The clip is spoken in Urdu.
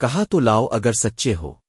کہا تو لاؤ اگر سچے ہو۔